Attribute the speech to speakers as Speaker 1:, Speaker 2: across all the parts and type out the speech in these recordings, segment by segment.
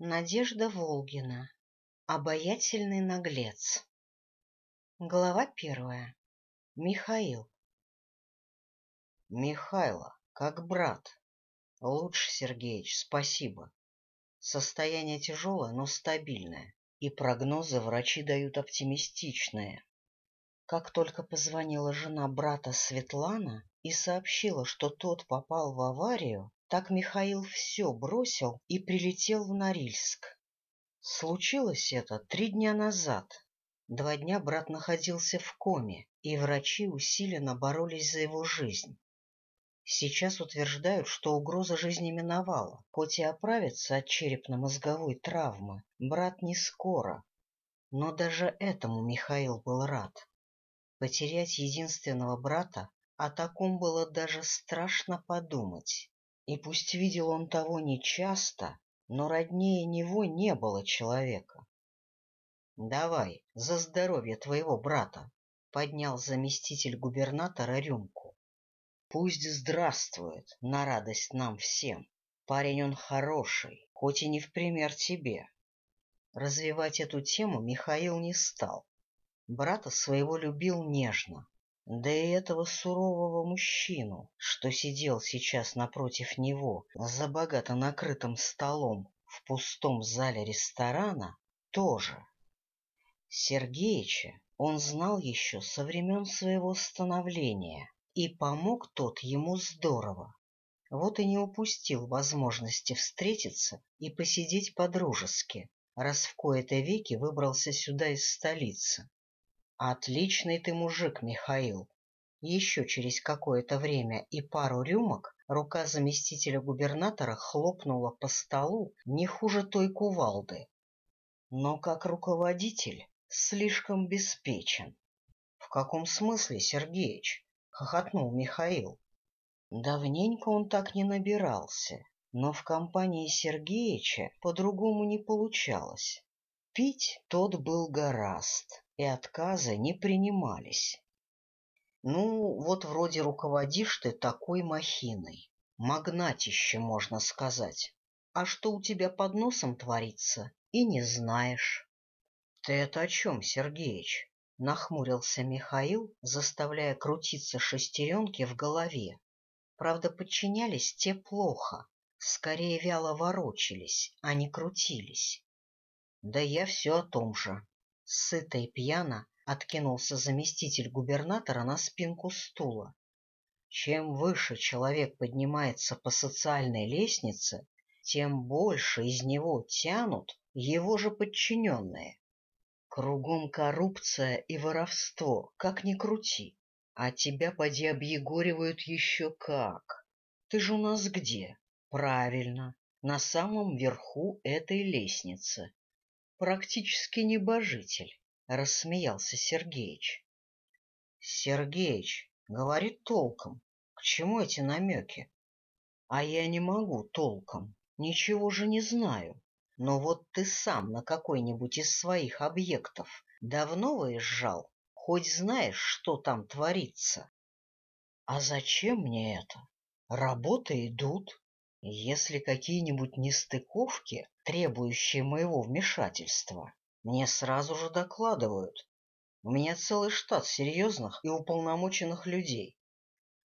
Speaker 1: Надежда Волгина. Обаятельный наглец. Глава первая. Михаил.
Speaker 2: Михайло, как брат. Лучше, Сергеич, спасибо. Состояние тяжелое, но стабильное, и прогнозы врачи дают оптимистичные. Как только позвонила жена брата Светлана и сообщила, что тот попал в аварию, так Михаил все бросил и прилетел в Норильск. Случилось это три дня назад. Два дня брат находился в коме, и врачи усиленно боролись за его жизнь. Сейчас утверждают, что угроза жизни миновала, хоть и оправится от черепно-мозговой травмы, брат не скоро. Но даже этому Михаил был рад. Потерять единственного брата, о таком было даже страшно подумать. И пусть видел он того нечасто, но роднее него не было человека. — Давай, за здоровье твоего брата! — поднял заместитель губернатора рюмку. — Пусть здравствует, на радость нам всем. Парень он хороший, хоть и не в пример тебе. Развивать эту тему Михаил не стал. Брата своего любил нежно, да и этого сурового мужчину, что сидел сейчас напротив него за богато накрытым столом в пустом зале ресторана, тоже. Сергеича он знал еще со времен своего становления, и помог тот ему здорово. Вот и не упустил возможности встретиться и посидеть по-дружески, раз в кои-то веки выбрался сюда из столицы. Отличный ты мужик, Михаил. Еще через какое-то время и пару рюмок рука заместителя губернатора хлопнула по столу не хуже той кувалды. Но как руководитель слишком беспечен. — В каком смысле, Сергеич? — хохотнул Михаил. Давненько он так не набирался, но в компании Сергеича по-другому не получалось. Пить тот был гораст и отказы не принимались. Ну, вот вроде руководишь ты такой махиной, магнатище, можно сказать. А что у тебя под носом творится, и не знаешь. — Ты это о чем, Сергеич? — нахмурился Михаил, заставляя крутиться шестеренки в голове. Правда, подчинялись те плохо, скорее вяло ворочались, а не крутились. — Да я все о том же, Сыто и пьяно откинулся заместитель губернатора на спинку стула. Чем выше человек поднимается по социальной лестнице, тем больше из него тянут его же подчиненные. Кругом коррупция и воровство, как ни крути. А тебя поди объегоривают еще как. Ты же у нас где? Правильно, на самом верху этой лестницы практически небожитель, — рассмеялся Сергеич. — Сергеич, говори толком, к чему эти намеки? — А я не могу толком, ничего же не знаю. Но вот ты сам на какой-нибудь из своих объектов давно выезжал, хоть знаешь, что там творится. — А зачем мне это? Работы идут, если какие-нибудь нестыковки, требующие моего вмешательства, мне сразу же докладывают. У меня целый штат серьезных и уполномоченных людей.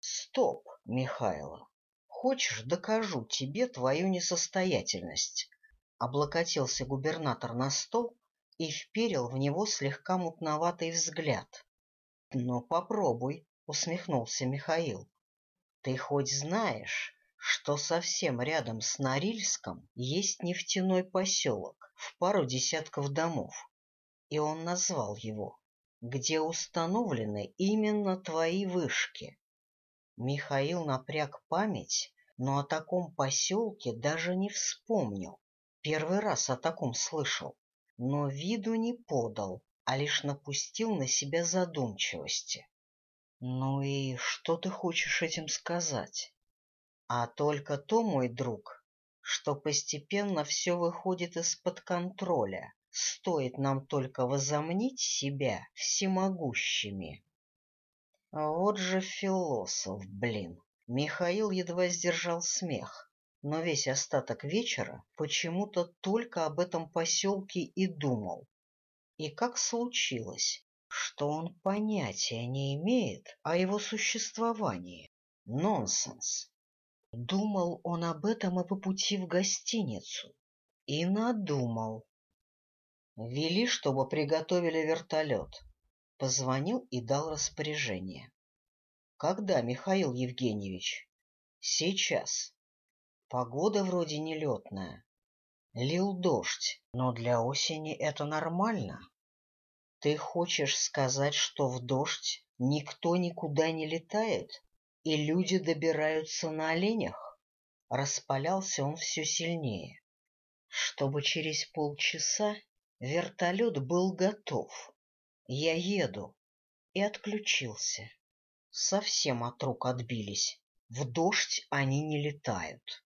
Speaker 2: Стоп, Михайло. Хочешь, докажу тебе твою несостоятельность. Облокотился губернатор на стол и вперил в него слегка мутноватый взгляд. — Но попробуй, — усмехнулся Михаил. — Ты хоть знаешь, что совсем рядом с Норильском есть нефтяной поселок в пару десятков домов, и он назвал его, где установлены именно твои вышки. Михаил напряг память, но о таком поселке даже не вспомнил. Первый раз о таком слышал, но виду не подал, а лишь напустил на себя задумчивости. — Ну и что ты хочешь этим сказать? а только то, мой друг, что постепенно все выходит из-под контроля, стоит нам только возомнить себя всемогущими. Вот же философ, блин! Михаил едва сдержал смех, но весь остаток вечера почему-то только об этом поселке и думал. И как случилось, что он понятия не имеет о его существовании? Нонсенс! Думал он об этом, а по пути в гостиницу. И надумал. Вели, чтобы приготовили вертолет. Позвонил и дал распоряжение. Когда, Михаил Евгеньевич? Сейчас. Погода вроде нелетная. Лил дождь, но для осени это нормально. Ты хочешь сказать, что в дождь никто никуда не летает? и люди добираются на оленях. Распалялся он все сильнее. Чтобы через полчаса вертолет был готов. Я еду. И отключился. Совсем от рук отбились. В дождь они не летают.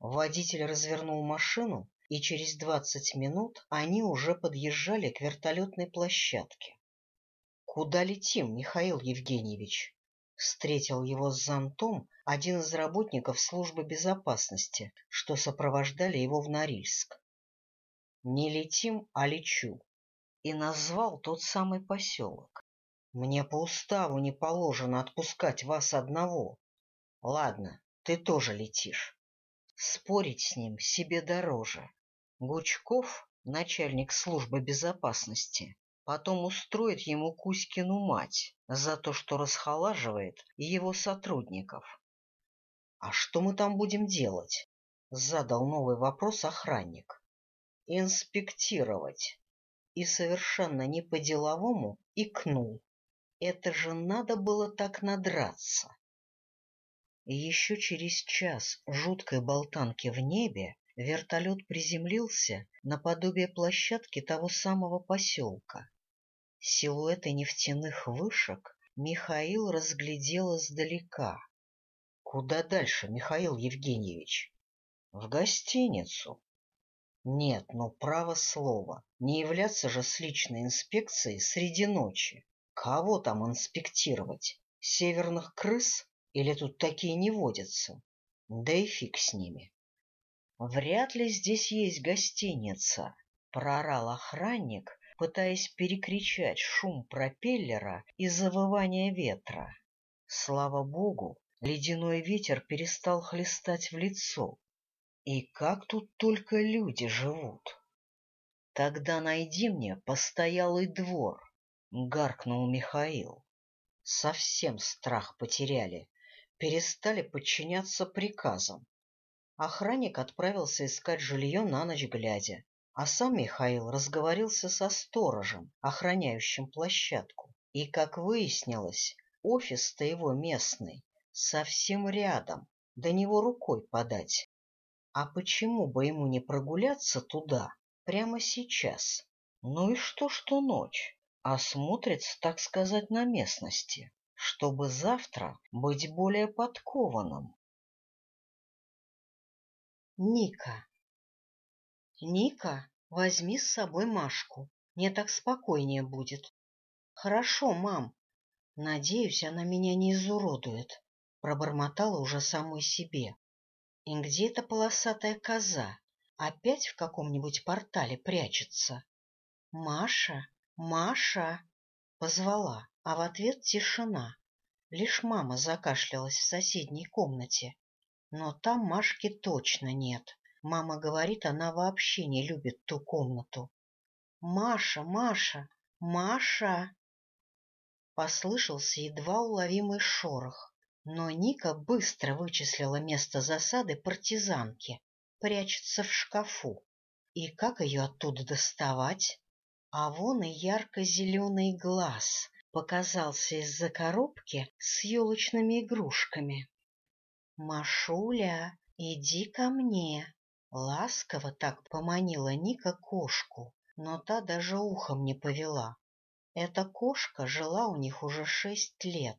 Speaker 2: Водитель развернул машину, и через двадцать минут они уже подъезжали к вертолетной площадке. — Куда летим, Михаил Евгеньевич? встретил его с зонтом один из работников службы безопасности, что сопровождали его в Норильск. «Не летим, а лечу», и назвал тот самый поселок. «Мне по уставу не положено отпускать вас одного. Ладно, ты тоже летишь. Спорить с ним себе дороже». Гучков, начальник службы безопасности, потом устроит ему Кузькину мать за то, что расхолаживает его сотрудников. — А что мы там будем делать? — задал новый вопрос охранник. — Инспектировать. И совершенно не по-деловому икнул. Это же надо было так надраться. Еще через час жуткой болтанки в небе Вертолет приземлился наподобие площадки того самого поселка. Силуэты нефтяных вышек Михаил разглядел издалека. — Куда дальше, Михаил Евгеньевич? — В гостиницу. — Нет, ну, право слово, не являться же с личной инспекцией среди ночи. Кого там инспектировать? Северных крыс? Или тут такие не водятся? Да и фиг с ними. Вряд ли здесь есть гостиница, прорал охранник, пытаясь перекричать шум пропеллера и завывание ветра. Слава богу, ледяной ветер перестал хлестать в лицо. И как тут только люди живут? Тогда найди мне постоялый двор, гаркнул Михаил. Совсем страх потеряли, перестали подчиняться приказам Охранник отправился искать жилье на ночь глядя, а сам Михаил разговорился со сторожем, охраняющим площадку. И, как выяснилось, офис-то его местный, совсем рядом, до него рукой подать. А почему бы ему не прогуляться туда прямо сейчас? Ну и что, что ночь? Осмотрится, так сказать, на местности, чтобы завтра быть более подкованным. Ника. Ника, возьми с собой Машку. Мне так спокойнее будет. Хорошо, мам. Надеюсь, она меня не изуродует. Пробормотала уже самой себе. И где эта полосатая коза? Опять в каком-нибудь портале прячется. Маша, Маша! Позвала, а в ответ тишина. Лишь мама закашлялась в соседней комнате но там Машки точно нет. Мама говорит, она вообще не любит ту комнату. «Маша, Маша, Маша!» Послышался едва уловимый шорох, но Ника быстро вычислила место засады партизанки, прячется в шкафу. И как ее оттуда доставать? А вон и ярко-зеленый глаз показался из-за коробки с елочными игрушками. «Машуля, иди ко мне!» Ласково так поманила Ника кошку, но та даже ухом не повела. Эта кошка жила у них уже шесть лет.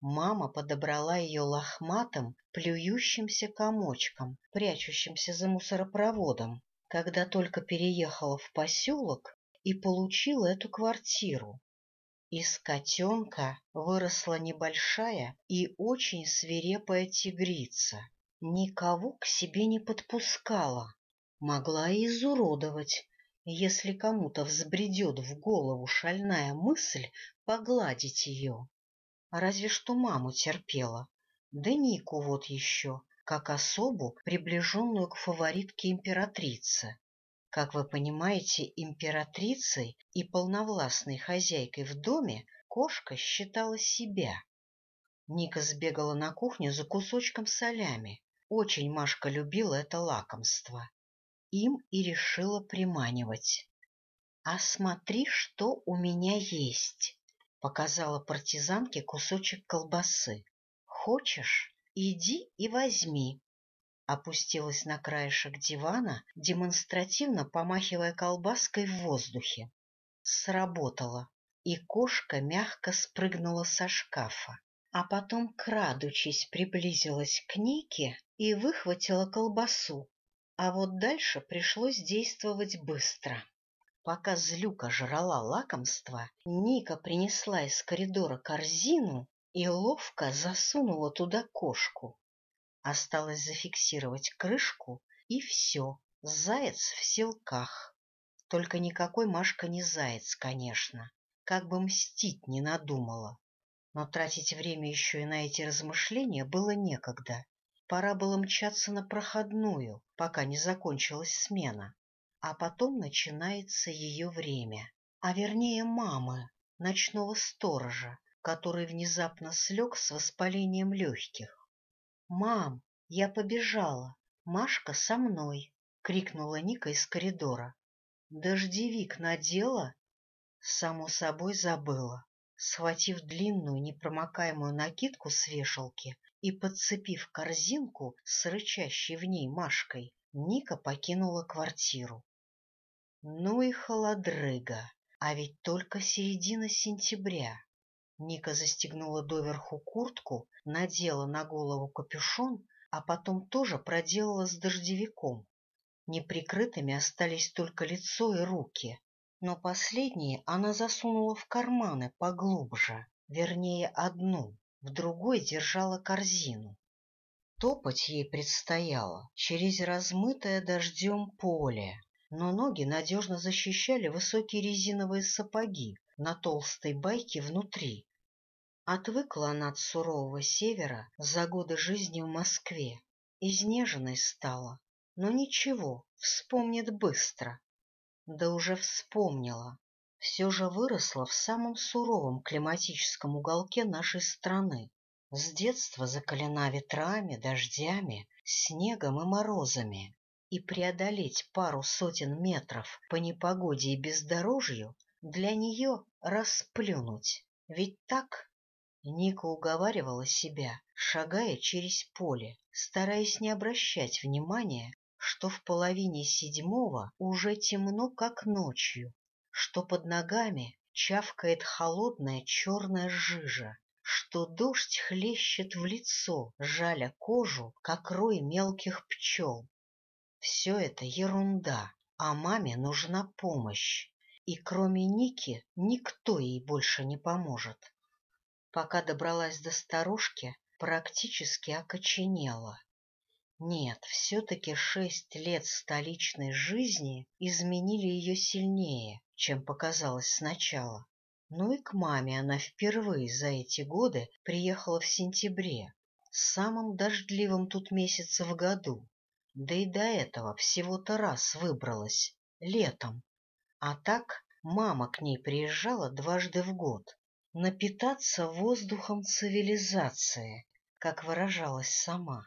Speaker 2: Мама подобрала ее лохматым, плюющимся комочком, прячущимся за мусоропроводом, когда только переехала в поселок и получила эту квартиру. Из котенка выросла небольшая и очень свирепая тигрица.
Speaker 1: Никого к себе не подпускала. Могла и изуродовать, если кому-то взбредет в голову шальная мысль погладить ее. Разве что маму терпела. Да Нику вот еще, как особу, приближенную к фаворитке императрицы. Как вы понимаете, императрицей и полновластной хозяйкой в доме кошка считала себя. Ника сбегала на кухню за кусочком солями. Очень Машка любила это лакомство. Им и решила приманивать. «А смотри, что у меня есть!» — показала партизанке кусочек колбасы. «Хочешь? Иди и возьми!» опустилась на краешек дивана, демонстративно помахивая колбаской в воздухе. Сработало, и кошка мягко спрыгнула со шкафа, а потом, крадучись, приблизилась к Нике и выхватила колбасу. А вот дальше пришлось действовать быстро. Пока злюка жрала лакомство, Ника принесла из коридора корзину и ловко засунула туда кошку. Осталось зафиксировать крышку, и все, заяц в селках. Только никакой Машка не заяц, конечно, как бы мстить не надумала. Но тратить время еще и на эти размышления было некогда. Пора было мчаться на проходную, пока не закончилась смена. А потом начинается ее время, а вернее мамы, ночного сторожа, который внезапно слег с воспалением легких. «Мам, я побежала! Машка со мной!» — крикнула Ника из коридора. «Дождевик надела?» Само собой забыла. Схватив длинную непромокаемую накидку с вешалки и подцепив корзинку с рычащей в ней Машкой, Ника покинула квартиру. Ну и холодрыга, а ведь только середина сентября. Ника застегнула доверху куртку, надела на голову капюшон, а потом тоже проделала с дождевиком. Неприкрытыми остались только лицо и руки, но последние она засунула в карманы поглубже, вернее одну, в другой держала корзину. Топать ей предстояло через размытое дождем поле, но ноги надежно защищали высокие резиновые сапоги на толстой байке внутри. Отвыкла она от сурового севера за годы жизни в Москве, изнеженной стала, но ничего, вспомнит быстро. Да уже вспомнила. Все же выросла в самом суровом климатическом уголке нашей страны. С детства закалена ветрами, дождями, снегом и морозами. И преодолеть пару сотен метров по непогоде и бездорожью для нее расплюнуть. Ведь так Ника уговаривала себя, шагая через поле, стараясь не обращать внимания, что в половине седьмого уже темно, как ночью, что под ногами чавкает холодная черная жижа, что дождь хлещет в лицо, жаля кожу, как рой мелких пчел. Все это ерунда, а маме нужна помощь, и кроме Ники никто ей больше не поможет пока добралась до старушки, практически окоченела. Нет, все-таки шесть лет столичной жизни изменили ее сильнее, чем показалось сначала. Ну и к маме она впервые за эти годы приехала в сентябре, самым дождливым тут месяце в году. Да и до этого всего-то раз выбралась, летом. А так мама к ней приезжала дважды в год, напитаться воздухом цивилизации, как выражалась сама,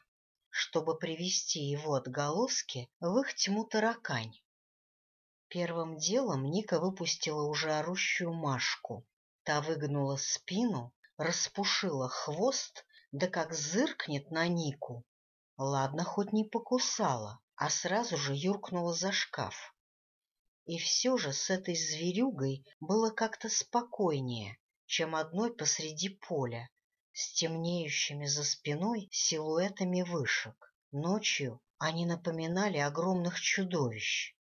Speaker 1: чтобы привести его отголоски в их тьму таракань. Первым делом Ника выпустила уже орущую Машку. Та выгнула спину, распушила хвост, да как зыркнет на Нику. Ладно, хоть не покусала, а сразу же юркнула за шкаф. И все же с этой зверюгой было как-то спокойнее, чем одной посреди поля, с темнеющими за спиной силуэтами вышек. Ночью они напоминали огромных чудовищ.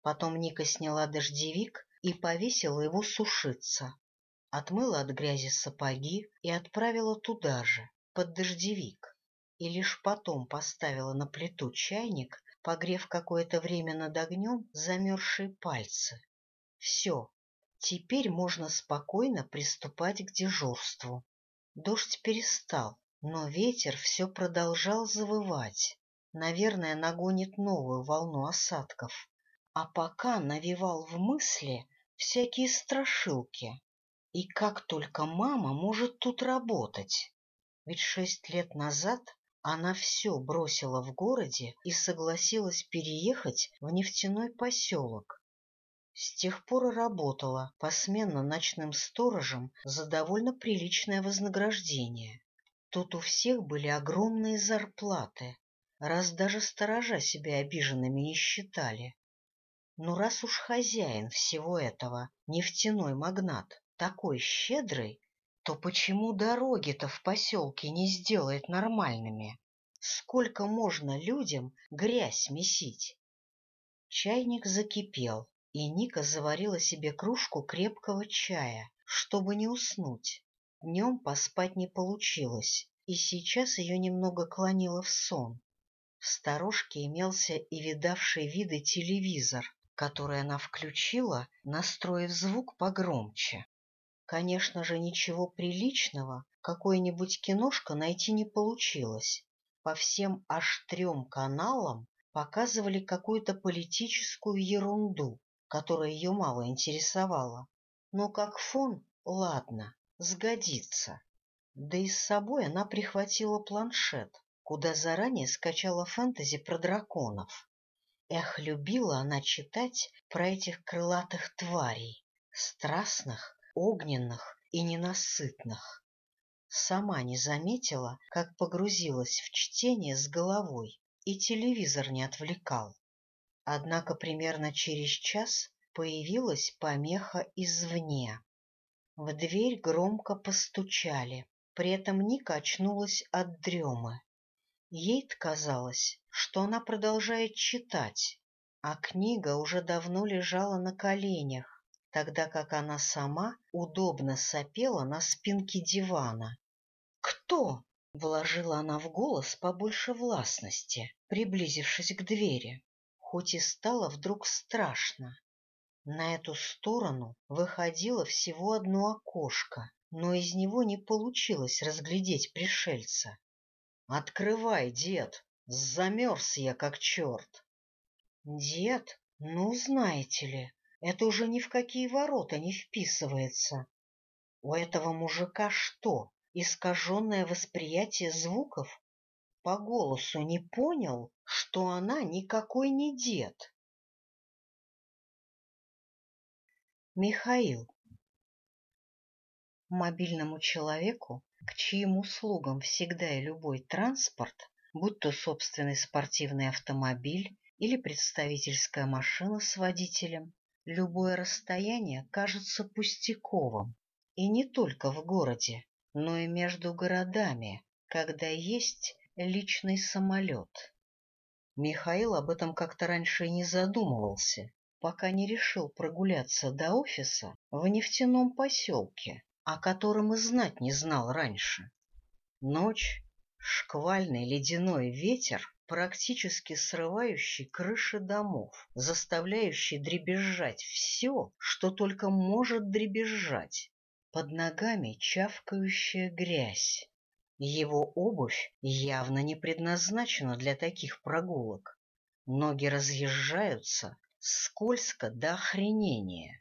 Speaker 1: Потом Ника сняла дождевик и повесила его сушиться. Отмыла от грязи сапоги и отправила туда же, под дождевик. И лишь потом поставила на плиту чайник, погрев какое-то время над огнем замерзшие пальцы. Все, Теперь можно спокойно приступать к дежурству. Дождь перестал, но ветер все продолжал завывать. Наверное, нагонит новую волну осадков. А пока навевал в мысли всякие страшилки. И как только мама может тут работать? Ведь шесть лет назад она все бросила в городе и согласилась переехать в нефтяной поселок, с тех пор и работала посменно ночным сторожем за довольно приличное вознаграждение. Тут у всех были огромные зарплаты, раз даже сторожа себя обиженными не считали. Но раз уж хозяин всего этого, нефтяной магнат, такой щедрый, то почему дороги-то в поселке не сделает нормальными? Сколько можно людям грязь месить? Чайник закипел, и Ника заварила себе кружку крепкого чая, чтобы не уснуть. Днем поспать не получилось, и сейчас ее немного клонило в сон. В сторожке имелся и видавший виды телевизор, который она включила, настроив звук погромче. Конечно же, ничего приличного, какое-нибудь киношка найти не получилось. По всем аж трем каналам показывали какую-то политическую ерунду, которое ее мало интересовало. Но как фон, ладно, сгодится. Да и с собой она прихватила планшет, куда заранее скачала фэнтези про драконов. Эх, любила она читать про этих крылатых тварей, страстных, огненных и ненасытных. Сама не заметила, как погрузилась в чтение с головой, и телевизор не отвлекал. Однако примерно через час появилась помеха извне. В дверь громко постучали, при этом Ника очнулась от дремы. Ей казалось, что она продолжает читать, а книга уже давно лежала на коленях, тогда как она сама удобно сопела на спинке дивана. «Кто?» — вложила она в голос побольше властности, приблизившись к двери хоть и стало вдруг страшно. На эту сторону выходило всего одно окошко, но из него не получилось разглядеть пришельца. — Открывай, дед! Замерз я, как черт! — Дед? Ну, знаете ли, это уже ни в какие ворота не вписывается. У этого мужика что, искаженное восприятие звуков? по голосу не понял, что она никакой не дед. Михаил. Мобильному человеку, к чьим услугам всегда и любой транспорт, будь то собственный спортивный автомобиль или представительская машина с водителем, любое расстояние кажется пустяковым. И не только в городе, но и между городами, когда есть личный самолет. Михаил об этом как-то раньше не задумывался, пока не решил прогуляться до офиса в нефтяном поселке, о котором и знать не знал раньше. Ночь, шквальный ледяной ветер, практически срывающий крыши домов, заставляющий дребезжать все, что только может дребезжать. Под ногами чавкающая грязь, его обувь явно не предназначена для таких прогулок. Ноги разъезжаются, скользко до охренения.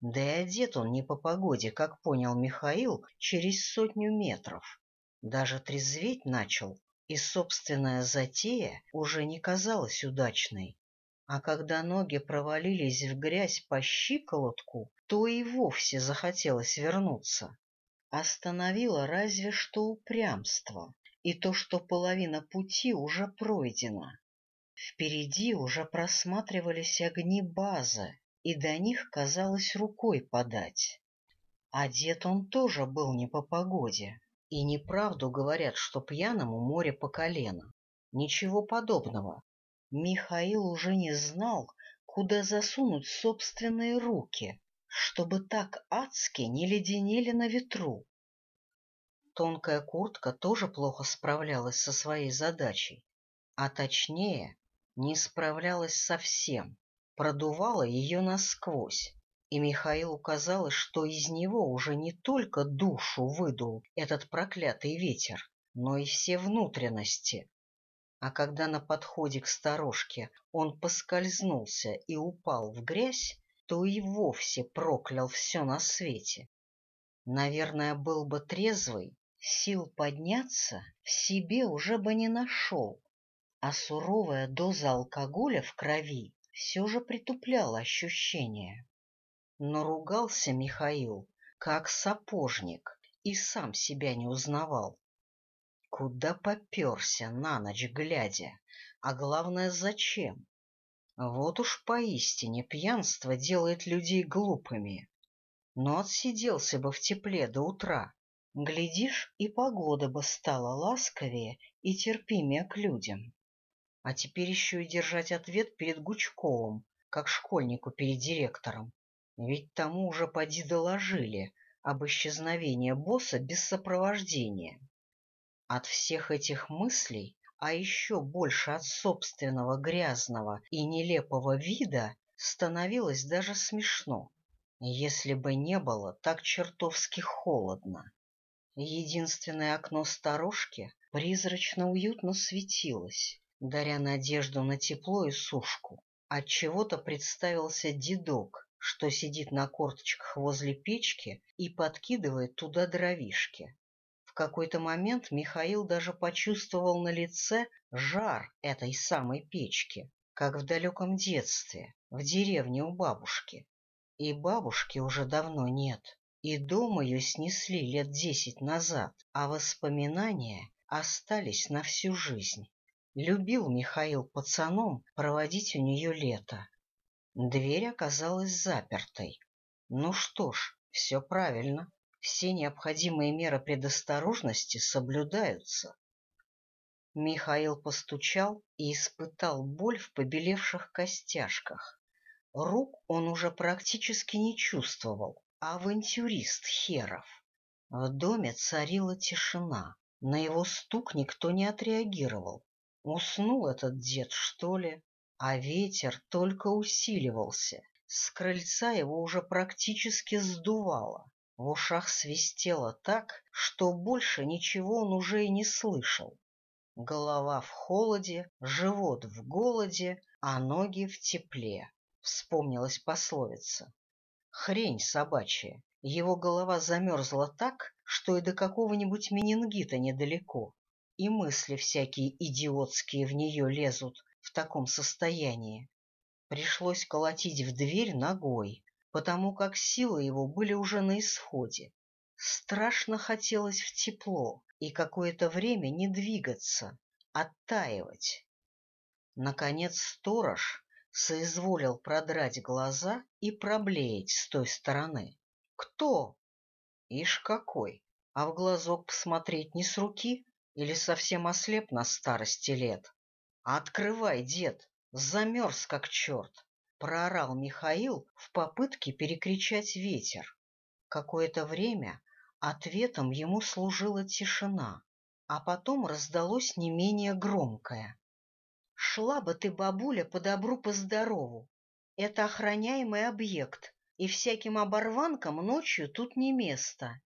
Speaker 1: Да и одет он не по погоде, как понял Михаил, через сотню метров. Даже трезветь начал, и собственная затея уже не казалась удачной. А когда ноги провалились в грязь по щиколотку, то и вовсе захотелось вернуться. Остановило разве что упрямство и то, что половина пути уже пройдена. Впереди уже просматривались огни базы, и до них казалось рукой подать. Одет он тоже был не по погоде, и неправду говорят, что пьяному море по колено. Ничего подобного. Михаил уже не знал, куда засунуть собственные руки чтобы так адски не леденели на ветру.
Speaker 2: Тонкая куртка тоже плохо справлялась со своей задачей, а точнее не справлялась совсем, продувала ее насквозь. И Михаилу казалось, что из него уже не только душу выдул этот проклятый ветер, но и все внутренности. А когда на подходе к сторожке он поскользнулся и упал в грязь, то и вовсе проклял все на свете. Наверное, был бы трезвый, сил подняться в себе уже бы не нашел, а суровая доза алкоголя в крови все же притупляла ощущения. Но ругался Михаил, как сапожник, и сам себя не узнавал. Куда поперся на ночь глядя, а главное, зачем? Вот уж поистине пьянство делает людей глупыми. Но отсиделся бы в тепле до утра. Глядишь, и погода бы стала ласковее и терпимее к людям. А теперь еще и держать ответ перед Гучковым, как школьнику перед директором. Ведь тому уже поди доложили об исчезновении босса без сопровождения. От всех этих мыслей а еще больше от собственного грязного и нелепого вида, становилось даже смешно, если бы не было так чертовски холодно. Единственное окно сторожки призрачно уютно светилось, даря надежду на тепло и сушку. От чего то представился дедок, что сидит на корточках возле печки и подкидывает туда дровишки какой-то момент Михаил даже почувствовал на лице жар этой самой печки, как в далеком детстве, в деревне у бабушки. И бабушки уже давно нет, и дом ее снесли лет десять назад, а воспоминания остались на всю жизнь. Любил Михаил пацаном проводить у нее лето. Дверь оказалась запертой. Ну что ж, все правильно все необходимые меры предосторожности соблюдаются. Михаил постучал и испытал боль в побелевших костяшках. Рук он уже практически не чувствовал. А авантюрист Херов. В доме царила тишина. На его стук никто не отреагировал. Уснул этот дед, что ли? А ветер только усиливался. С крыльца его уже практически сдувало. В ушах свистело так, что больше ничего он уже и не слышал. Голова в холоде, живот в голоде, а ноги в тепле. Вспомнилась пословица. Хрень собачья. Его голова замерзла так, что и до какого-нибудь менингита недалеко. И мысли всякие идиотские в нее лезут в таком состоянии. Пришлось колотить в дверь ногой, потому как силы его были уже на исходе. Страшно хотелось в тепло и какое-то время не двигаться, оттаивать. Наконец сторож соизволил продрать глаза и проблеять с той стороны. «Кто?» «Ишь какой! А в глазок посмотреть не с руки или совсем ослеп на старости лет? Открывай, дед, замерз как черт!» — проорал Михаил в попытке перекричать ветер. Какое-то время ответом ему служила тишина, а потом раздалось не менее громкое. «Шла бы ты, бабуля, по добру, по здорову. Это охраняемый объект, и всяким оборванкам ночью тут не место».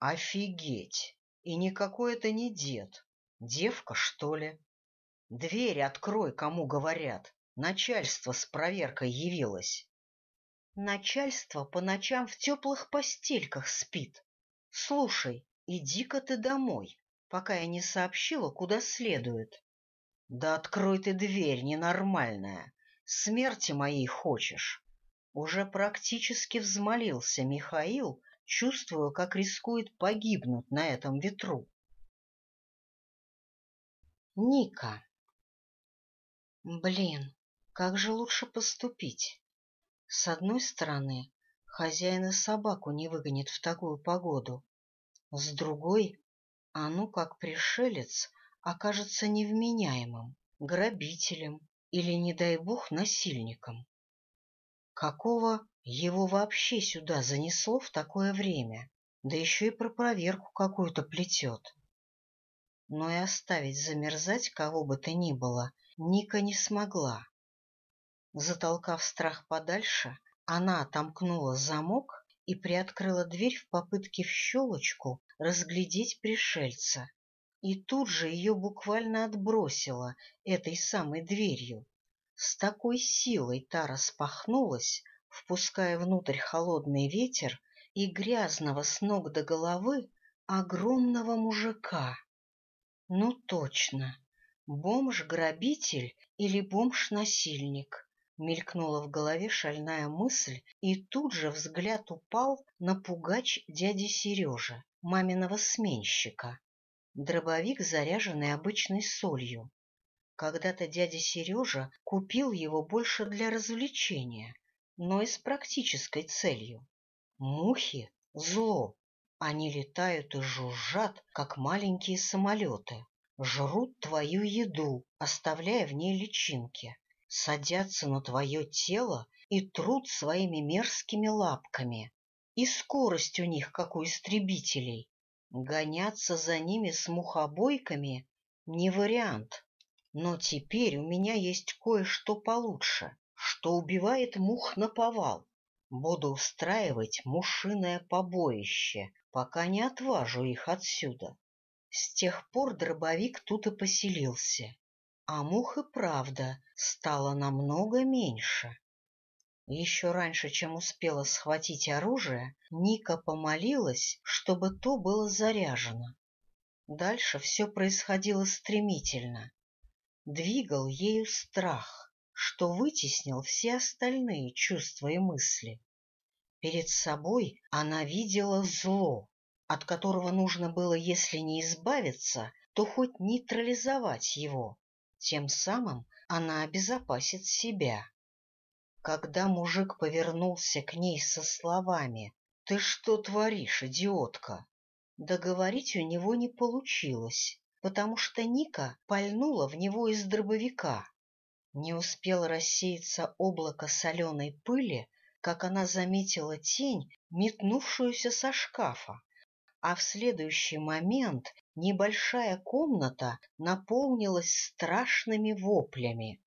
Speaker 2: «Офигеть! И никакой это не дед. Девка, что ли?» «Дверь открой, кому говорят!» Начальство с проверкой явилось. Начальство по ночам в теплых постельках спит. Слушай, иди-ка ты домой, пока я не сообщила, куда следует. Да открой ты дверь, ненормальная. Смерти моей хочешь. Уже практически взмолился Михаил, чувствуя, как рискует погибнуть на этом ветру. Ника. Блин, как же лучше поступить? С одной стороны, хозяин и собаку не выгонит в такую погоду. С другой, а ну как пришелец окажется невменяемым, грабителем или, не дай бог, насильником. Какого его вообще сюда занесло в такое время?
Speaker 1: Да еще и про проверку какую-то плетет. Но и оставить замерзать кого бы то ни было Ника не смогла. Затолкав страх подальше, она отомкнула замок и приоткрыла дверь в попытке в щелочку разглядеть пришельца. И тут же ее буквально отбросило этой самой дверью. С такой силой та распахнулась, впуская внутрь холодный ветер и грязного с ног до головы огромного мужика. Ну точно, бомж-грабитель или бомж-насильник. Мелькнула в голове шальная мысль, и тут же взгляд упал на пугач дяди Сережа, маминого сменщика. Дробовик, заряженный обычной солью. Когда-то дядя Сережа купил его больше для развлечения, но и с практической целью. Мухи — зло. Они летают и жужжат, как маленькие самолеты. Жрут твою еду, оставляя в ней личинки садятся на твое тело и трут своими мерзкими лапками. И скорость у них, как у истребителей. Гоняться за ними с мухобойками — не вариант. Но теперь у меня есть кое-что получше, что убивает мух на повал. Буду устраивать мушиное побоище, пока не отважу их отсюда. С тех пор дробовик тут и поселился а мух и правда стало намного меньше. Еще раньше, чем успела схватить оружие, Ника помолилась, чтобы то было заряжено. Дальше все происходило стремительно. Двигал ею страх, что вытеснил все остальные чувства и мысли. Перед собой она видела зло, от которого нужно было, если не избавиться, то хоть нейтрализовать его. Тем самым она обезопасит себя. Когда мужик повернулся к ней со словами «Ты что творишь, идиотка?», договорить у него не получилось, потому что Ника пальнула в него из дробовика. Не успел рассеяться облако соленой пыли, как она заметила тень, метнувшуюся со шкафа, а в следующий момент Небольшая комната наполнилась страшными воплями,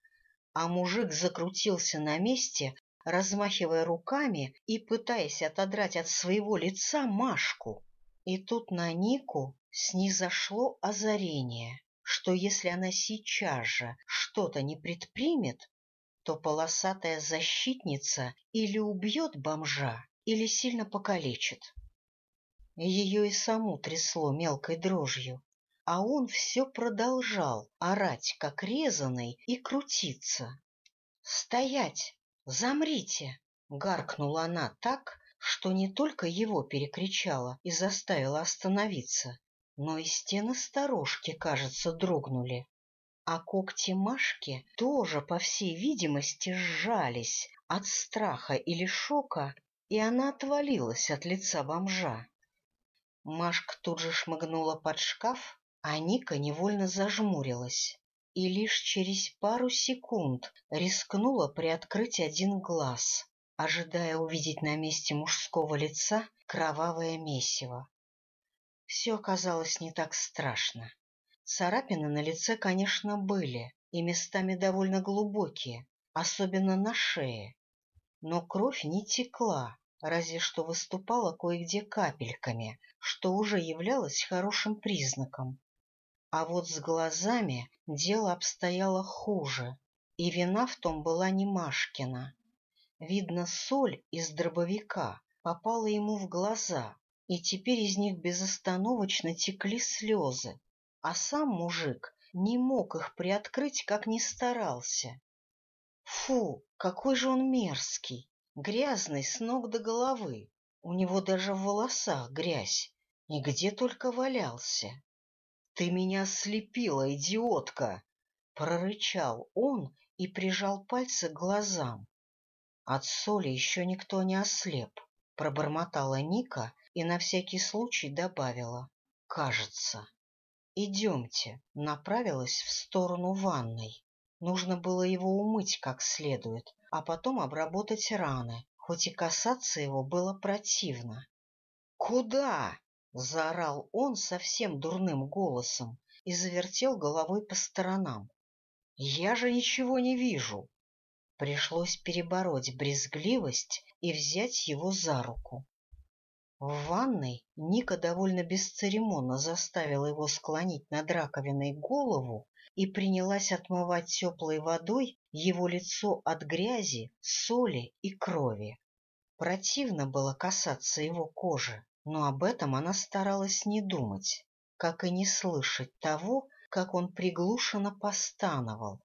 Speaker 1: а мужик закрутился на месте, размахивая руками и пытаясь отодрать от своего лица Машку. И тут на Нику снизошло озарение, что если она сейчас же что-то не предпримет, то полосатая защитница или убьет бомжа, или сильно покалечит. Ее и саму трясло мелкой дрожью, а он все продолжал орать, как резанный, и крутиться. «Стоять! Замрите!» — гаркнула она так, что не только его перекричала и заставила остановиться, но и стены сторожки, кажется, дрогнули. А когти Машки тоже, по всей видимости, сжались от страха или шока, и она отвалилась от лица бомжа. Машка тут же шмыгнула под шкаф, а Ника невольно зажмурилась и лишь через пару секунд рискнула приоткрыть один глаз, ожидая увидеть на месте мужского лица кровавое месиво. Все оказалось не так страшно. Царапины на лице, конечно, были, и местами довольно глубокие, особенно на шее. Но кровь не текла, разве что выступала кое-где капельками, что уже являлось хорошим признаком. А вот с глазами дело обстояло хуже, и вина в том была не Машкина. Видно, соль из дробовика попала ему в глаза, и теперь из них безостановочно текли слезы, а сам мужик не мог их приоткрыть, как ни старался. Фу, какой же он мерзкий! грязный с ног до головы, у него даже в волосах грязь, и где только валялся. — Ты меня ослепила, идиотка! — прорычал он и прижал пальцы к глазам. От соли еще никто не ослеп, — пробормотала Ника и на всякий случай добавила. — Кажется. «Идемте», — направилась в сторону ванной. Нужно было его умыть как следует, а потом обработать раны, хоть и касаться его было противно. «Куда?» — заорал он совсем дурным голосом и завертел головой по сторонам. «Я же ничего не вижу!» Пришлось перебороть брезгливость и взять его за руку. В ванной Ника довольно бесцеремонно заставила его склонить над раковиной голову и принялась отмывать теплой водой его лицо от грязи, соли и крови. Противно было касаться его кожи, но об этом она старалась не думать, как и не слышать того, как он приглушенно постановал.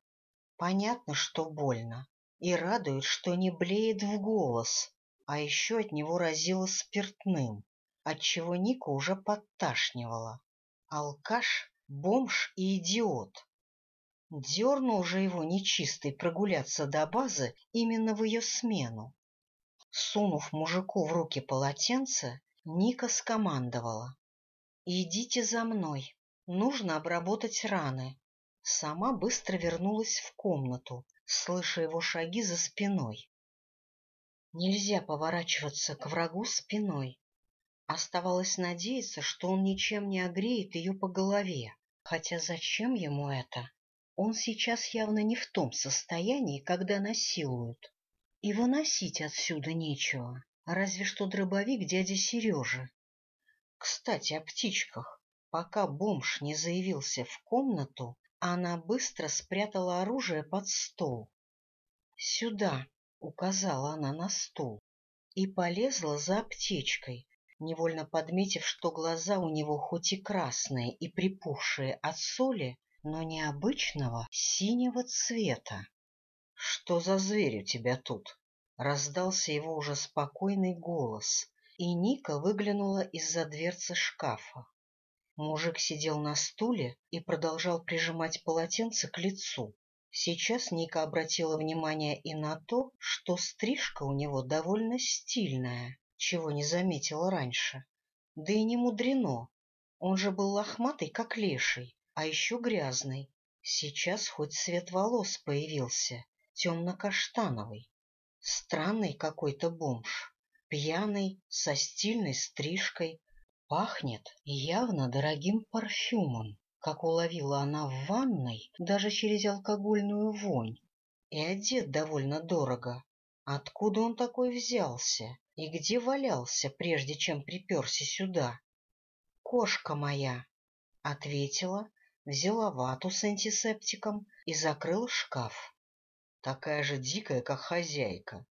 Speaker 1: Понятно, что больно, и радует, что не блеет в голос, а еще от него разило спиртным, отчего Ника уже подташнивала. Алкаш, бомж и идиот. Дернул же его нечистый прогуляться до базы именно в ее смену. Сунув мужику в руки полотенце, Ника скомандовала. «Идите за мной, нужно обработать раны». Сама быстро вернулась в комнату, слыша его шаги за спиной. Нельзя поворачиваться к врагу спиной. Оставалось надеяться, что он ничем не огреет ее по голове, хотя зачем ему это? Он сейчас явно не в том состоянии, когда насилуют. И выносить отсюда нечего, разве что дробовик дяди Сережи. Кстати, о птичках. Пока бомж не заявился в комнату, она быстро спрятала оружие под стол. «Сюда!» — указала она на стол. И полезла за аптечкой, невольно подметив, что глаза у него хоть и красные и припухшие от соли, но необычного синего цвета. — Что за зверь у тебя тут? — раздался его уже спокойный голос, и Ника выглянула из-за дверцы шкафа. Мужик сидел на стуле и продолжал прижимать полотенце к лицу. Сейчас Ника обратила внимание и на то, что стрижка у него довольно стильная, чего не заметила раньше. Да и не мудрено, он же был лохматый, как леший, а еще грязный. Сейчас хоть цвет волос появился, темно-каштановый. Странный какой-то бомж, пьяный, со стильной стрижкой. Пахнет явно дорогим парфюмом, как уловила она в ванной даже через алкогольную вонь. И одет довольно дорого. Откуда он такой взялся и где валялся, прежде чем приперся сюда? «Кошка моя!» — ответила взяла вату с антисептиком и закрыла шкаф. Такая же дикая, как хозяйка.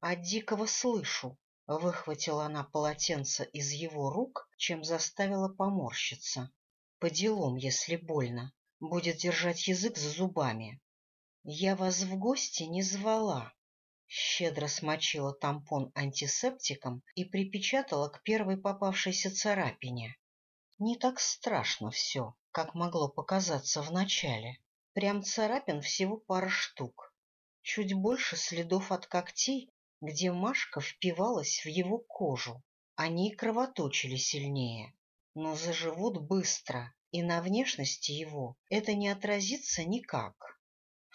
Speaker 1: А дикого слышу. Выхватила она полотенце из его рук, чем заставила поморщиться. По делам, если больно. Будет держать язык за зубами. Я вас в гости не звала. Щедро смочила тампон антисептиком и припечатала к первой попавшейся царапине. Не так страшно все как могло показаться вначале. Прям царапин всего пара штук. Чуть больше следов от когтей, где Машка впивалась в его кожу. Они кровоточили сильнее, но заживут быстро, и на внешности его это не отразится никак.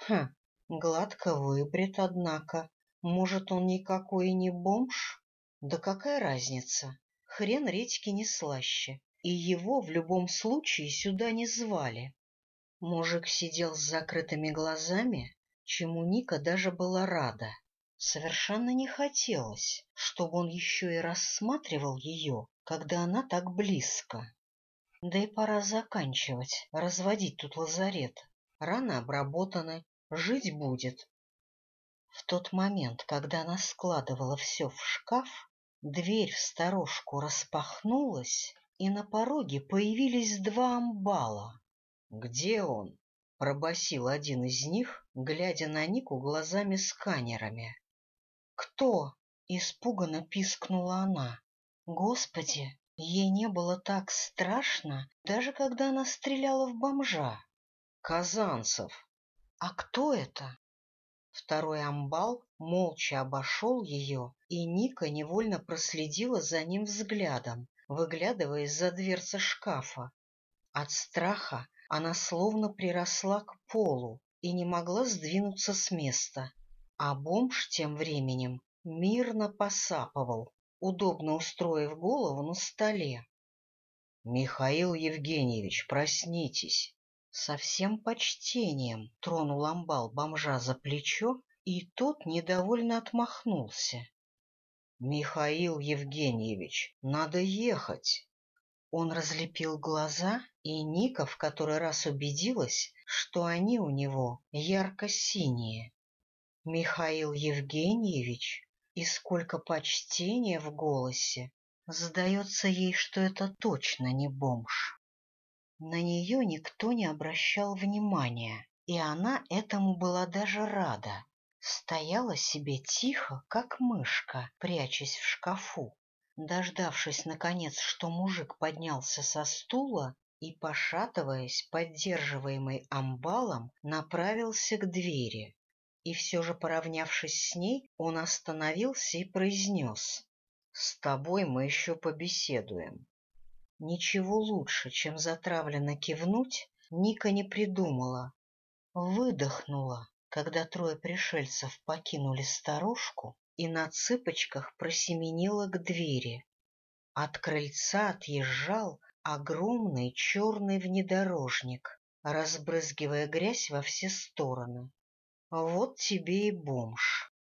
Speaker 1: Хм, гладко выбрит, однако. Может, он никакой и не бомж? Да какая разница? Хрен редьки не слаще и его в любом случае сюда не звали. Мужик сидел с закрытыми глазами, чему Ника даже была рада. Совершенно не хотелось, чтобы он еще и рассматривал ее, когда она так близко. Да и пора заканчивать, разводить тут лазарет. Раны обработаны, жить будет. В тот момент, когда она складывала все в шкаф, дверь в сторожку распахнулась, и на пороге появились два амбала. «Где он?» — пробасил один из них, глядя на Нику глазами-сканерами. «Кто?» — испуганно пискнула она. «Господи, ей не было так страшно, даже когда она стреляла в бомжа». «Казанцев!» «А кто это?» Второй амбал молча обошел ее, и Ника невольно проследила за ним взглядом выглядывая из-за дверцы шкафа. От страха она словно приросла к полу и не могла сдвинуться с места. А бомж тем временем мирно посапывал, удобно устроив голову на столе.
Speaker 2: — Михаил Евгеньевич, проснитесь!
Speaker 1: Со всем почтением тронул амбал бомжа за плечо, и тот недовольно отмахнулся.
Speaker 2: «Михаил Евгеньевич, надо ехать!»
Speaker 1: Он разлепил глаза, и Ника в который раз убедилась, что они у него ярко-синие. «Михаил Евгеньевич?» И сколько почтения в голосе! Сдается ей, что это точно не бомж. На нее никто не обращал внимания, и она этому была даже рада стояла себе тихо, как мышка, прячась в шкафу. Дождавшись, наконец, что мужик поднялся со стула и, пошатываясь, поддерживаемый амбалом, направился к двери. И все же, поравнявшись с ней, он остановился и произнес. «С тобой мы еще побеседуем». Ничего лучше, чем затравленно кивнуть, Ника не придумала. Выдохнула когда трое пришельцев покинули старушку и на цыпочках просеменила к двери. От крыльца отъезжал огромный черный внедорожник, разбрызгивая грязь во все стороны. Вот тебе и бомж.